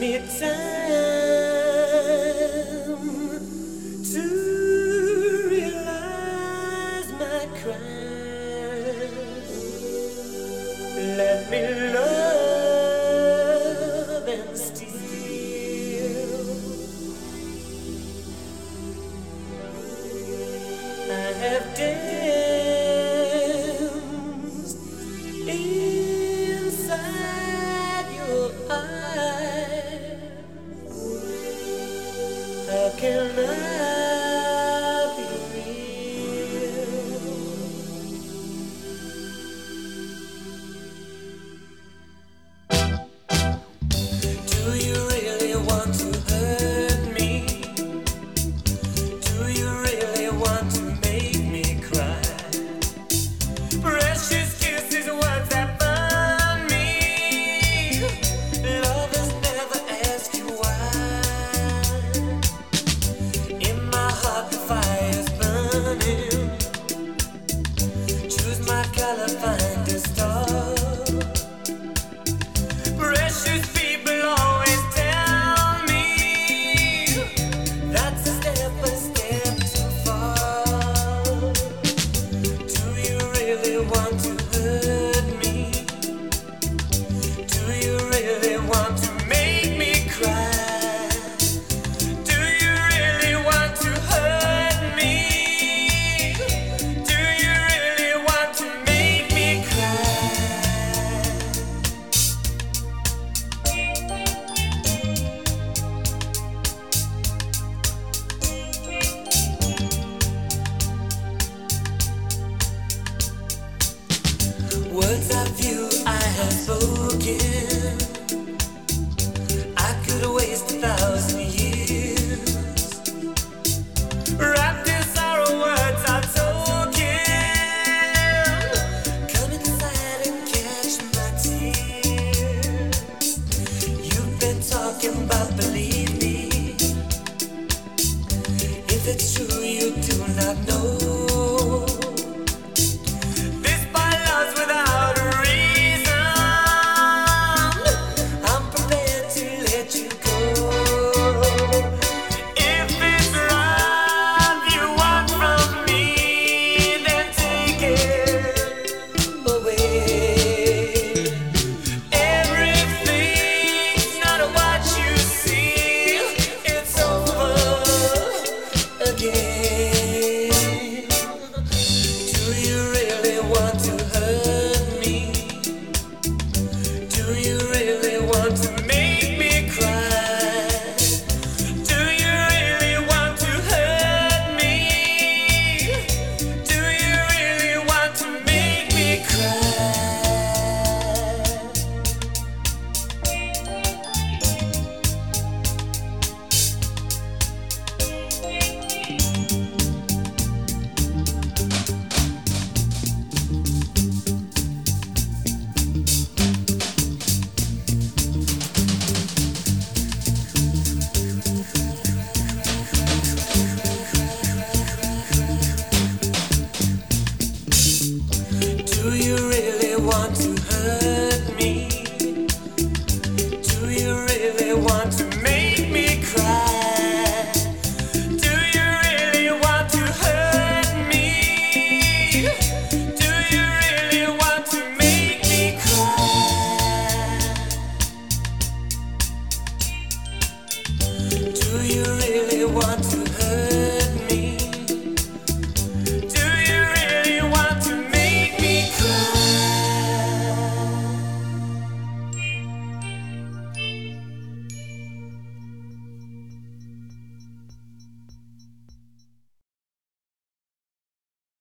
me can I it's true, you do not know. her.